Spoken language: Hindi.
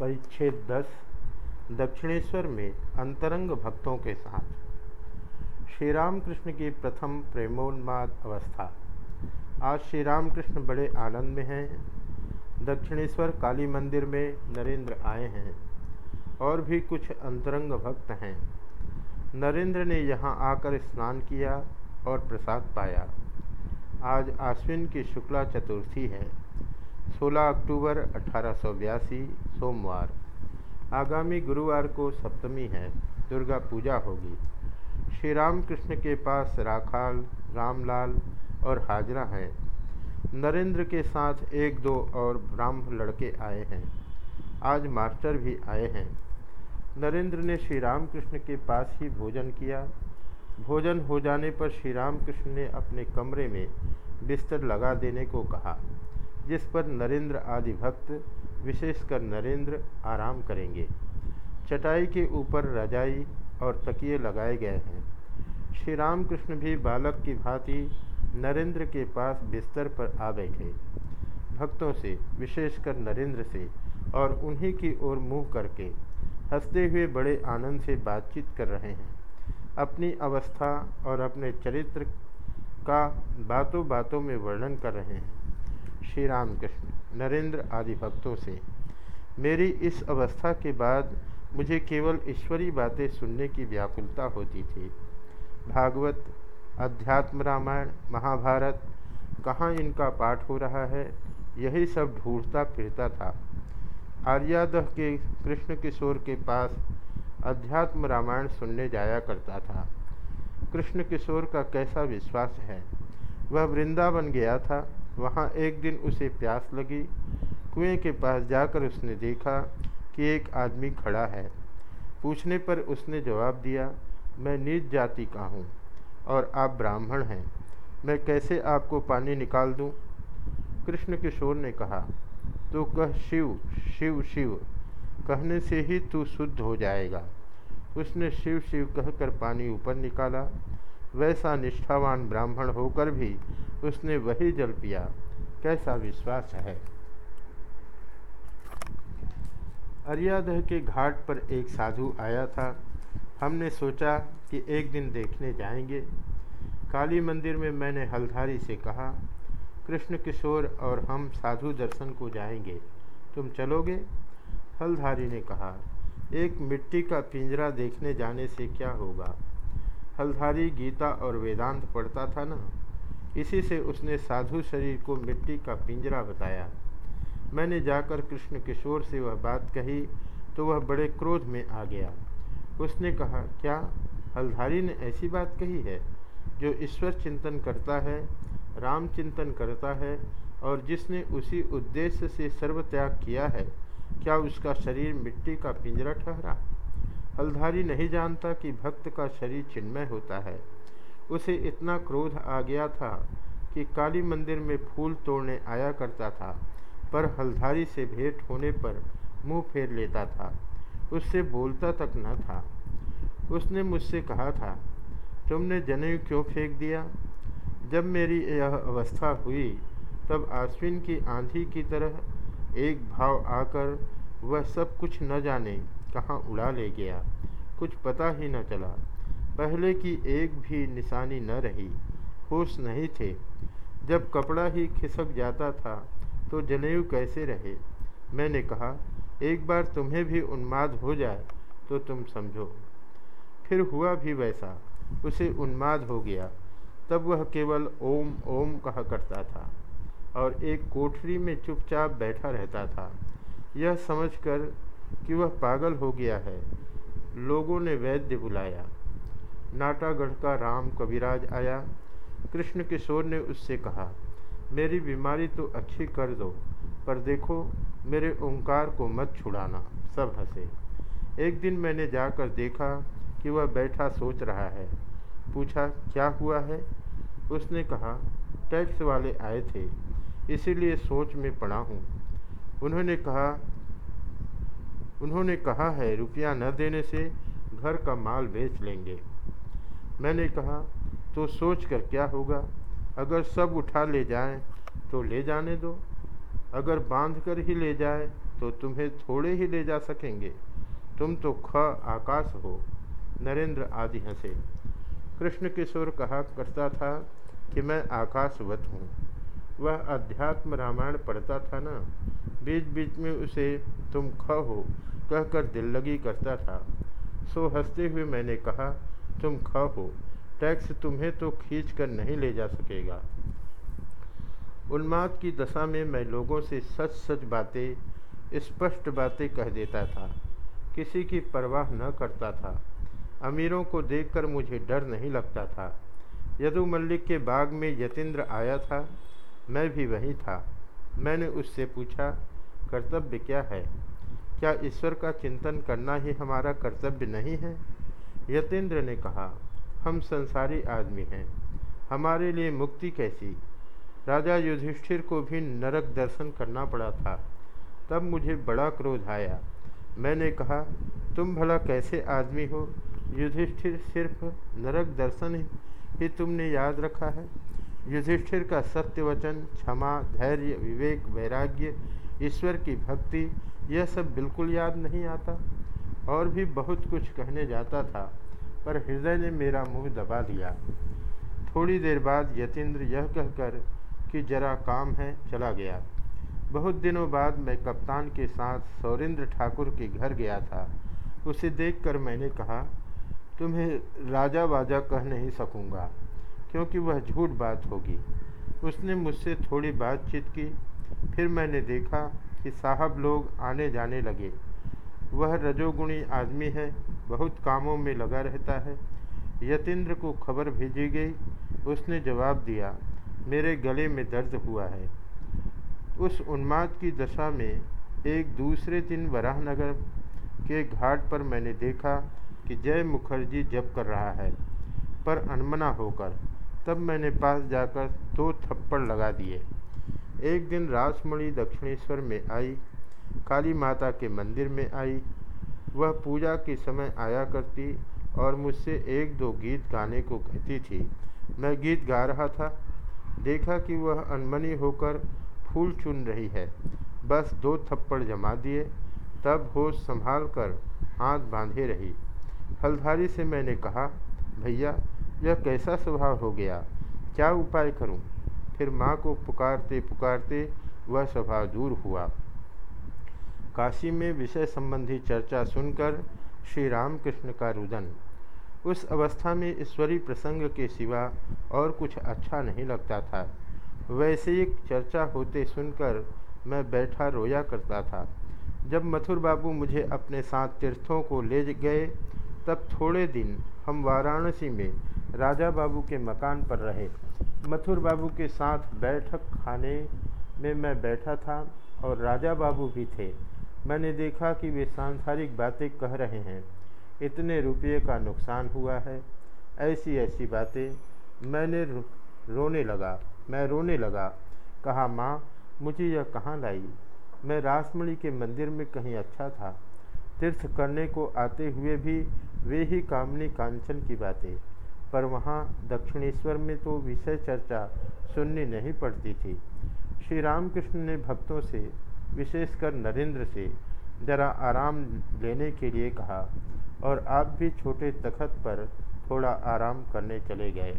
परिच्छेद दस, दक्षिणेश्वर में अंतरंग भक्तों के साथ। श्री रामकृष्ण की प्रथम प्रेमोन्माद अवस्था। आज श्री रामकृष्ण बड़े आनंद में हैं। दक्षिणेश्वर काली मंदिर में नरेंद्र आए हैं और भी कुछ अंतरंग भक्त हैं। नरेंद्र ने यहाँ आकर स्नान किया और प्रसाद पाया। आज आश्विन की शुक्ला चतुर्थी है। 16 अक्टूबर अठारह सौ बयासी, सोमवार। आगामी गुरुवार को सप्तमी है, दुर्गा पूजा होगी। श्री राम कृष्ण के पास राखाल, रामलाल और हाजरा हैं। नरेंद्र के साथ एक दो और ब्राह्म लड़के आए हैं। आज मास्टर भी आए हैं। नरेंद्र ने श्री राम कृष्ण के पास ही भोजन किया। भोजन हो जाने पर श्री राम कृष्ण ने अपने कमरे में बिस्तर लगा देने को कहा। जिस पर नरेंद्र आदि भक्त विशेषकर नरेंद्र आराम करेंगे। चटाई के ऊपर रजाई और तकिए लगाए गए हैं। श्री रामकृष्ण भी बालक की भांति नरेंद्र के पास बिस्तर पर आ बैठे। भक्तों से, विशेषकर नरेंद्र से और उन्हीं की ओर मुँह करके हँसते हुए बड़े आनंद से बातचीत कर रहे हैं। अपनी अवस्था और अपने चरित्र का बातों बातों में वर्णन कर रहे हैं। श्री राम कृष्ण नरेंद्र आदि भक्तों से, मेरी इस अवस्था के बाद मुझे केवल ईश्वरी बातें सुनने की व्याकुलता होती थी। भागवत, अध्यात्म रामायण, महाभारत, कहाँ इनका पाठ हो रहा है, यही सब ढूंढता फिरता था। आर्यादह के कृष्ण किशोर के पास अध्यात्म रामायण सुनने जाया करता था। कृष्ण किशोर का कैसा विश्वास है? वह वृंदावन गया था वहाँ एक दिन उसे प्यास लगी। कुएँ के पास जाकर उसने देखा कि एक आदमी खड़ा है। पूछने पर उसने जवाब दिया, मैं नीच जाति का हूँ और आप ब्राह्मण हैं। मैं कैसे आपको पानी निकाल दूँ? कृष्ण किशोर ने कहा तो कह शिव शिव शिव, कहने से ही तू शुद्ध हो जाएगा। उसने शिव शिव कहकर पानी ऊपर निकाला। वैसा निष्ठावान ब्राह्मण होकर भी उसने वही जल पिया। कैसा विश्वास है? अरियादह के घाट पर एक साधु आया था। हमने सोचा कि एक दिन देखने जाएँगे। काली मंदिर में मैंने हल्धारी से कहा, कृष्ण किशोर और हम साधु दर्शन को जाएँगे। तुम चलोगे? हल्धारी ने कहा, एक मिट्टी का पिंजरा देखने जाने से क्या होगा? हल्धारी गीता और वेदांत पढ़ता था ना। इसी से उसने साधु शरीर को मिट्टी का पिंजरा बताया। मैंने जाकर कृष्ण किशोर से वह बात कही तो वह बड़े क्रोध में आ गया। उसने कहा, क्या हल्धारी ने ऐसी बात कही है, जो ईश्वर चिंतन करता है, राम चिंतन करता है, और जिसने उसी उद्देश्य से सर्वत्याग किया है, क्या उसका शरीर मिट्टी का पिंजरा ठहरा? हल्धारी नहीं जानता कि भक्त का शरीर चिन्मय होता है। उसे इतना क्रोध आ गया था कि काली मंदिर में फूल तोड़ने आया करता था, पर हल्धारी से भेंट होने पर मुँह फेर लेता था। उससे बोलता तक न था। उसने मुझसे कहा था, तुमने जनेऊ क्यों फेंक दिया? जब मेरी यह अवस्था हुई, तब आश्विन की आंधी की तरह एक भाव आकर वह सब कुछ न जाने कहाँ उड़ा ले गया। कुछ पता ही न चला। पहले की एक भी निशानी न रही। होश नहीं थे। जब कपड़ा ही खिसक जाता था तो जनेऊ कैसे रहे? मैंने कहा, एक बार तुम्हें भी उन्माद हो जाए तो तुम समझो। फिर हुआ भी वैसा। उसे उन्माद हो गया। तब वह केवल ओम ओम कहा करता था और एक कोठरी में चुपचाप बैठा रहता था। यह समझकर कि वह पागल हो गया है। लोगों ने वैद्य बुलाया। नाटागढ़ का राम कविराज आया। कृष्ण किशोर ने उससे कहा, मेरी बीमारी तो अच्छी कर दो, पर देखो, मेरे ओंकार को मत छुड़ाना। सब हंसे। एक दिन मैंने जाकर देखा कि वह बैठा सोच रहा है। पूछा, क्या हुआ है? उसने कहा, टैक्स वाले आए थे, इसीलिए सोच में पड़ा हूँ। उन्होंने कहा उन्होंने कहा, है, रुपया न देने से घर का माल बेच लेंगे। मैंने कहा तो सोच कर क्या होगा? अगर सब उठा ले जाएँ तो ले जाने दो। अगर बाँध कर ही ले जाए तो तुम्हें थोड़े ही ले जा सकेंगे। तुम तो ख आकाश हो। नरेंद्र आदि हंसे। कृष्ण किशोर कहा करता था कि मैं आकाशवत हूँ। वह अध्यात्म रामायण पढ़ता था ना बीच बीच में उसे तुम ख हो कहकर दिल लगी करता था। सो हँसते हुए मैंने कहा, तुम ख हो टैक्स तुम्हें तो खींच कर नहीं ले जा सकेगा। उन्माद की दशा में मैं लोगों से सच सच बातें, स्पष्ट बातें कह देता था। किसी की परवाह न करता था। अमीरों को देखकर मुझे डर नहीं लगता था। यदु मल्लिक के बाग में यतीन्द्र आया था, मैं भी वहीं था। मैंने उससे पूछा कर्तव्य क्या है? क्या ईश्वर का चिंतन करना ही हमारा कर्तव्य नहीं है? यतेंद्र ने कहा, हम संसारी आदमी हैं। हमारे लिए मुक्ति कैसी? राजा युधिष्ठिर को भी नरक दर्शन करना पड़ा था। तब मुझे बड़ा क्रोध आया। मैंने कहा, तुम भला कैसे आदमी हो? युधिष्ठिर सिर्फ़ नरक दर्शन ही तुमने याद रखा है? युधिष्ठिर का सत्य वचन क्षमा, धैर्य, विवेक, वैराग्य ईश्वर की भक्ति, यह सब बिल्कुल याद नहीं आता। और भी बहुत कुछ कहने जाता था, पर हृदय ने मेरा मुँह दबा दिया। थोड़ी देर बाद यतीन्द्र यह कहकर कि जरा काम है, चला गया। बहुत दिनों बाद मैं कप्तान के साथ सौरेंद्र ठाकुर के घर गया था। उसे देखकर मैंने कहा, तुम्हें राजा वाजा कह नहीं सकूँगा, क्योंकि वह झूठ बात होगी। उसने मुझसे थोड़ी बातचीत की फिर मैंने देखा कि साहब लोग आने जाने लगे। वह रजोगुणी आदमी है, बहुत कामों में लगा रहता है। यतीन्द्र को खबर भेजी गई, उसने जवाब दिया, मेरे गले में दर्द हुआ है। उस उन्माद की दशा में एक दूसरे दिन वराहनगर के घाट पर मैंने देखा कि जय मुखर्जी जप कर रहा है, पर अनमना होकर। तब मैंने पास जाकर दो थप्पड़ लगा दिए। एक दिन रासमणि दक्षिणेश्वर में आई, काली माता के मंदिर में आई। वह पूजा के समय आया करती और मुझसे एक दो गीत गाने को कहती थी। मैं गीत गा रहा था। देखा कि वह अनमनी होकर फूल चुन रही है। बस दो थप्पड़ जमा दिए। तब होश संभाल कर हाथ बांधे रही। हल्धारी से मैंने कहा, भैया, यह कैसा स्वभाव हो गया? क्या उपाय करूँ? फिर माँ को पुकारते पुकारते वह स्वभाव दूर हुआ। काशी में विषय संबंधी चर्चा सुनकर श्री रामकृष्ण का रुदन। उस अवस्था में ईश्वरी प्रसंग के सिवा और कुछ अच्छा नहीं लगता था। वैसे एक चर्चा होते सुनकर मैं बैठा रोया करता था। जब मथुर बाबू मुझे अपने साथ तीर्थों को ले गए, तब थोड़े दिन हम वाराणसी में राजा बाबू के मकान पर रहे। मथुर बाबू के साथ बैठक खाने में मैं बैठा था और राजा बाबू भी थे। मैंने देखा कि वे सांसारिक बातें कह रहे हैं। इतने रुपये का नुकसान हुआ है। ऐसी ऐसी बातें। मैंने रोने लगा। मैं रोने लगा। कहा, माँ, मुझे यह कहाँ लाई? मैं रासमणी के मंदिर में कहीं अच्छा था। तीर्थ करने को आते हुए भी वे ही कामनी कांचन की बातें। पर वहाँ दक्षिणेश्वर में तो विषय चर्चा सुननी नहीं पड़ती थी। श्री रामकृष्ण ने भक्तों से, विशेषकर नरेंद्र से, जरा आराम लेने के लिए कहा और आप भी छोटे तखत पर थोड़ा आराम करने चले गए।